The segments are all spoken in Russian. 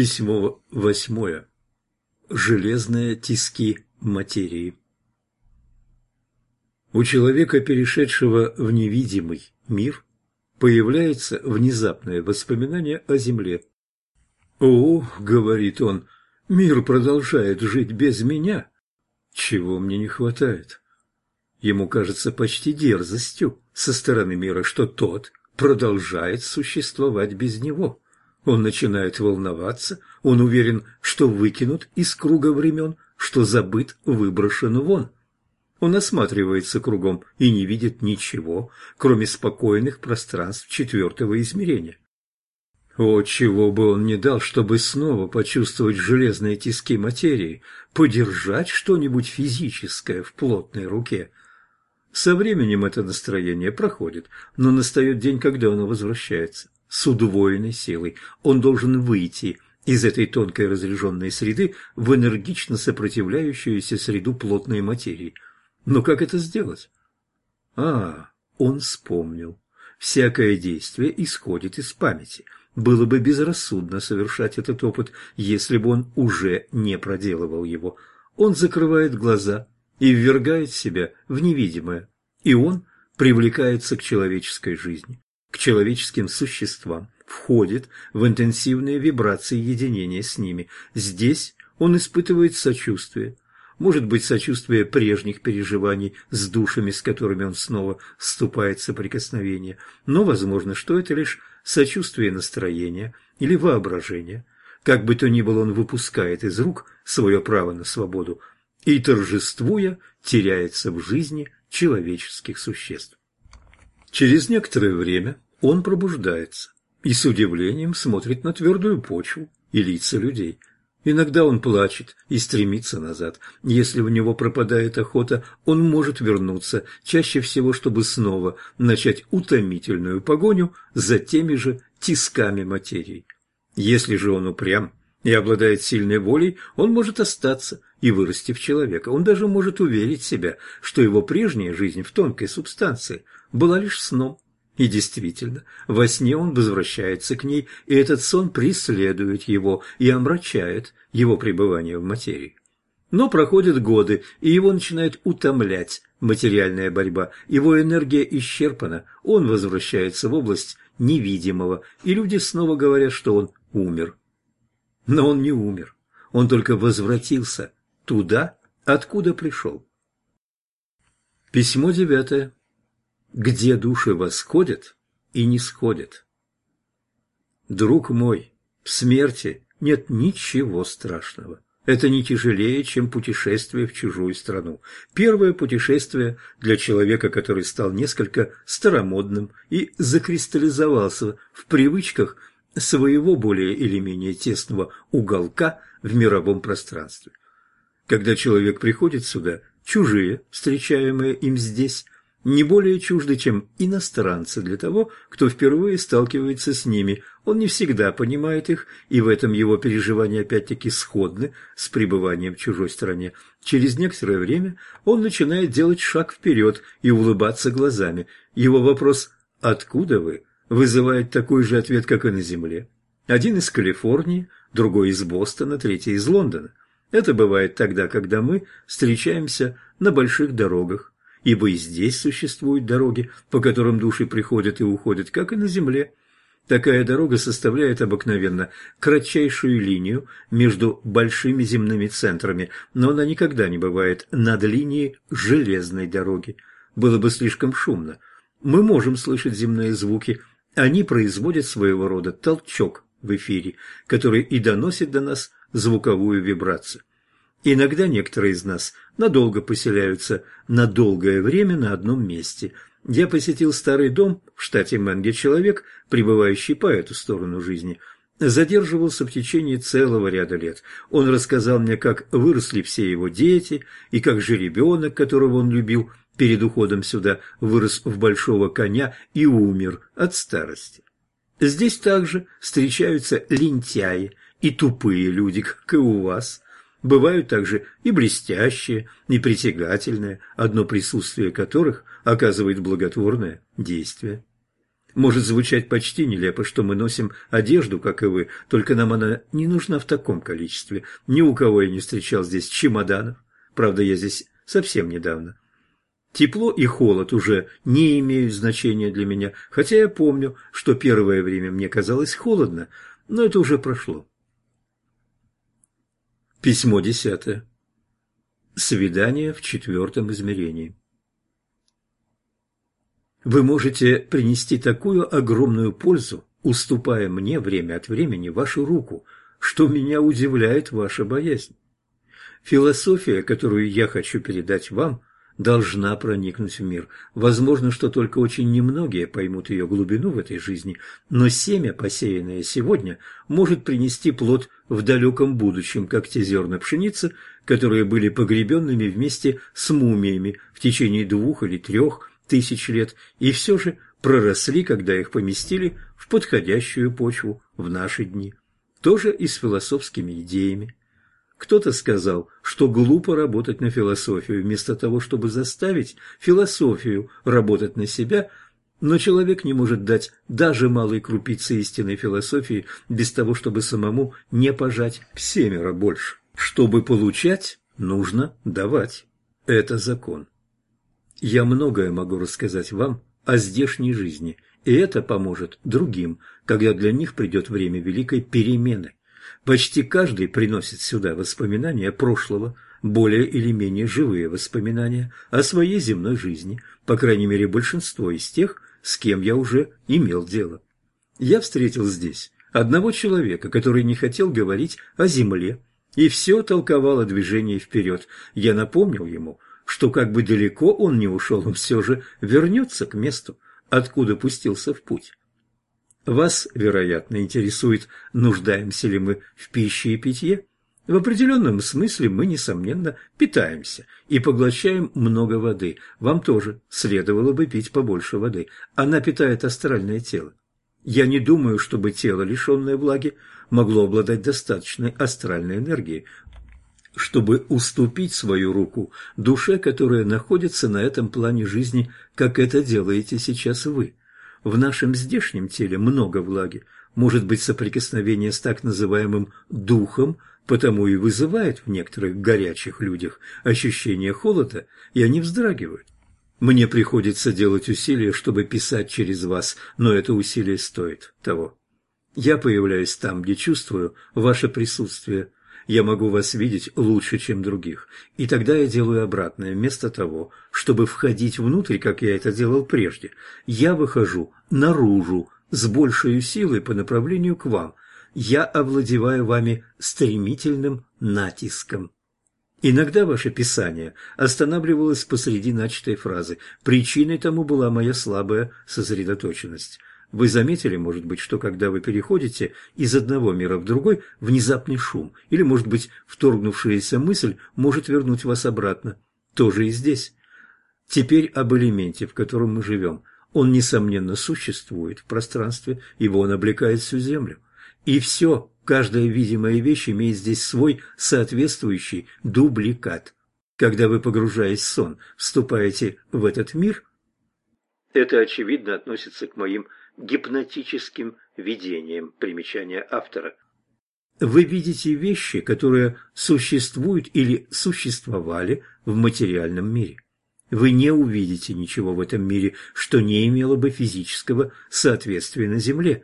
Письмо восьмое. Железные тиски материи. У человека, перешедшего в невидимый мир, появляется внезапное воспоминание о Земле. «О, — говорит он, — мир продолжает жить без меня. Чего мне не хватает?» Ему кажется почти дерзостью со стороны мира, что тот продолжает существовать без него. Он начинает волноваться, он уверен, что выкинут из круга времен, что забыт, выброшен вон. Он осматривается кругом и не видит ничего, кроме спокойных пространств четвертого измерения. О, чего бы он не дал, чтобы снова почувствовать железные тиски материи, подержать что-нибудь физическое в плотной руке. Со временем это настроение проходит, но настает день, когда оно возвращается с удвоенной силой. Он должен выйти из этой тонкой разряженной среды в энергично сопротивляющуюся среду плотной материи. Но как это сделать? А, он вспомнил. Всякое действие исходит из памяти. Было бы безрассудно совершать этот опыт, если бы он уже не проделывал его. Он закрывает глаза и ввергает себя в невидимое, и он привлекается к человеческой жизни к человеческим существам, входит в интенсивные вибрации единения с ними. Здесь он испытывает сочувствие, может быть, сочувствие прежних переживаний с душами, с которыми он снова вступает в соприкосновение, но возможно, что это лишь сочувствие настроения или воображения. Как бы то ни было, он выпускает из рук свое право на свободу и, торжествуя, теряется в жизни человеческих существ. Через некоторое время он пробуждается и с удивлением смотрит на твердую почву и лица людей. Иногда он плачет и стремится назад. Если в него пропадает охота, он может вернуться, чаще всего, чтобы снова начать утомительную погоню за теми же тисками материи. Если же он упрям и обладает сильной волей, он может остаться и вырасти в человека. Он даже может уверить себя, что его прежняя жизнь в тонкой субстанции была лишь сном. И действительно, во сне он возвращается к ней, и этот сон преследует его и омрачает его пребывание в материи. Но проходят годы, и его начинает утомлять материальная борьба, его энергия исчерпана, он возвращается в область невидимого, и люди снова говорят, что он умер. Но он не умер, он только возвратился туда, откуда пришел. Письмо девятое где души восходят и не сходят. Друг мой, в смерти нет ничего страшного. Это не тяжелее, чем путешествие в чужую страну. Первое путешествие для человека, который стал несколько старомодным и закристаллизовался в привычках своего более или менее тесного уголка в мировом пространстве. Когда человек приходит сюда, чужие, встречаемые им здесь, не более чужды, чем иностранцы для того, кто впервые сталкивается с ними. Он не всегда понимает их, и в этом его переживания опять-таки сходны с пребыванием в чужой стране. Через некоторое время он начинает делать шаг вперед и улыбаться глазами. Его вопрос «Откуда вы?» вызывает такой же ответ, как и на Земле. Один из Калифорнии, другой из Бостона, третий из Лондона. Это бывает тогда, когда мы встречаемся на больших дорогах ибо и здесь существуют дороги, по которым души приходят и уходят, как и на земле. Такая дорога составляет обыкновенно кратчайшую линию между большими земными центрами, но она никогда не бывает над линией железной дороги. Было бы слишком шумно. Мы можем слышать земные звуки, они производят своего рода толчок в эфире, который и доносит до нас звуковую вибрацию. Иногда некоторые из нас надолго поселяются на долгое время на одном месте. Я посетил старый дом в штате Мэн, где человек, пребывающий по эту сторону жизни, задерживался в течение целого ряда лет. Он рассказал мне, как выросли все его дети, и как же ребенок, которого он любил, перед уходом сюда вырос в большого коня и умер от старости. Здесь также встречаются лентяи и тупые люди, как и у вас – Бывают также и блестящие, и притягательные, одно присутствие которых оказывает благотворное действие. Может звучать почти нелепо, что мы носим одежду, как и вы, только нам она не нужна в таком количестве. Ни у кого я не встречал здесь чемоданов. Правда, я здесь совсем недавно. Тепло и холод уже не имеют значения для меня, хотя я помню, что первое время мне казалось холодно, но это уже прошло. Письмо десятое. Свидание в четвертом измерении. Вы можете принести такую огромную пользу, уступая мне время от времени вашу руку, что меня удивляет ваша боязнь. Философия, которую я хочу передать вам, должна проникнуть в мир. Возможно, что только очень немногие поймут ее глубину в этой жизни, но семя, посеянное сегодня, может принести плод в далеком будущем, как те зерна пшеницы, которые были погребенными вместе с мумиями в течение двух или трех тысяч лет и все же проросли, когда их поместили в подходящую почву в наши дни. Тоже и с философскими идеями. Кто-то сказал, что глупо работать на философию, вместо того, чтобы заставить философию работать на себя, но человек не может дать даже малой крупицы истинной философии без того, чтобы самому не пожать в семеро больше. Чтобы получать, нужно давать. Это закон. Я многое могу рассказать вам о здешней жизни, и это поможет другим, когда для них придет время великой перемены. Почти каждый приносит сюда воспоминания прошлого, более или менее живые воспоминания о своей земной жизни, по крайней мере большинство из тех, с кем я уже имел дело. Я встретил здесь одного человека, который не хотел говорить о земле, и все толковал о движении вперед. Я напомнил ему, что как бы далеко он не ушел, он все же вернется к месту, откуда пустился в путь. Вас, вероятно, интересует, нуждаемся ли мы в пище и питье. В определенном смысле мы, несомненно, питаемся и поглощаем много воды. Вам тоже следовало бы пить побольше воды. Она питает астральное тело. Я не думаю, чтобы тело, лишенное влаги, могло обладать достаточной астральной энергией, чтобы уступить свою руку душе, которая находится на этом плане жизни, как это делаете сейчас вы. В нашем здешнем теле много влаги, может быть соприкосновение с так называемым «духом», потому и вызывает в некоторых горячих людях ощущение холода, и они вздрагивают. Мне приходится делать усилия, чтобы писать через вас, но это усилие стоит того. Я появляюсь там, где чувствую ваше присутствие – я могу вас видеть лучше, чем других, и тогда я делаю обратное. Вместо того, чтобы входить внутрь, как я это делал прежде, я выхожу наружу с большей силой по направлению к вам. Я овладеваю вами стремительным натиском. Иногда ваше писание останавливалось посреди начатой фразы. Причиной тому была моя слабая сосредоточенность. Вы заметили, может быть, что когда вы переходите из одного мира в другой, внезапный шум, или, может быть, вторгнувшаяся мысль может вернуть вас обратно. Тоже и здесь. Теперь об элементе, в котором мы живем. Он, несомненно, существует в пространстве, ибо он облекает всю Землю. И все, каждая видимая вещь имеет здесь свой соответствующий дубликат. Когда вы, погружаясь в сон, вступаете в этот мир, это, очевидно, относится к моим гипнотическим видением. Примечание автора. Вы видите вещи, которые существуют или существовали в материальном мире. Вы не увидите ничего в этом мире, что не имело бы физического соответствия на Земле.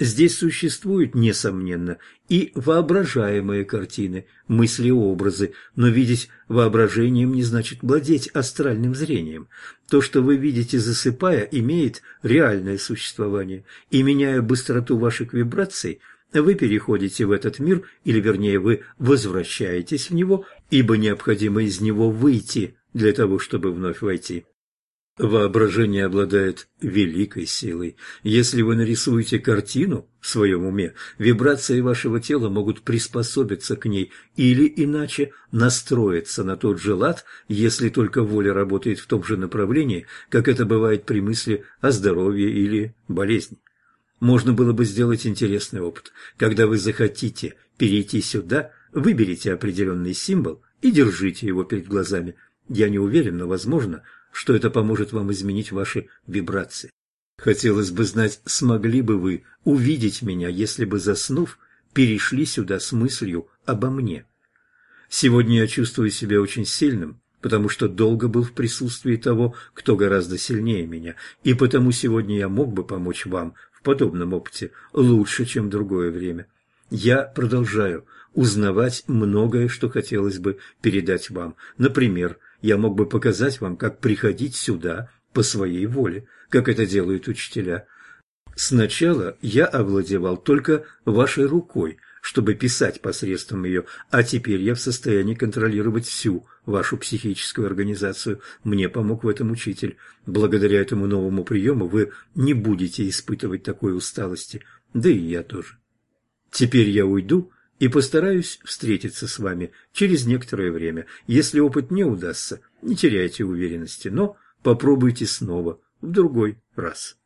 Здесь существуют, несомненно, и воображаемые картины, мысли-образы, но видеть воображением не значит владеть астральным зрением. То, что вы видите, засыпая, имеет реальное существование, и меняя быстроту ваших вибраций, вы переходите в этот мир, или вернее вы возвращаетесь в него, ибо необходимо из него выйти для того, чтобы вновь войти. Воображение обладает великой силой. Если вы нарисуете картину в своем уме, вибрации вашего тела могут приспособиться к ней или иначе настроиться на тот же лад, если только воля работает в том же направлении, как это бывает при мысли о здоровье или болезни. Можно было бы сделать интересный опыт. Когда вы захотите перейти сюда, выберите определенный символ и держите его перед глазами. Я не уверен, но возможно – что это поможет вам изменить ваши вибрации. Хотелось бы знать, смогли бы вы увидеть меня, если бы, заснув, перешли сюда с мыслью обо мне. Сегодня я чувствую себя очень сильным, потому что долго был в присутствии того, кто гораздо сильнее меня, и потому сегодня я мог бы помочь вам в подобном опыте лучше, чем другое время. Я продолжаю узнавать многое, что хотелось бы передать вам. Например, я мог бы показать вам, как приходить сюда по своей воле, как это делают учителя. Сначала я овладевал только вашей рукой, чтобы писать посредством ее, а теперь я в состоянии контролировать всю вашу психическую организацию. Мне помог в этом учитель. Благодаря этому новому приему вы не будете испытывать такой усталости, да и я тоже. Теперь я уйду и постараюсь встретиться с вами через некоторое время. Если опыт не удастся, не теряйте уверенности, но попробуйте снова в другой раз.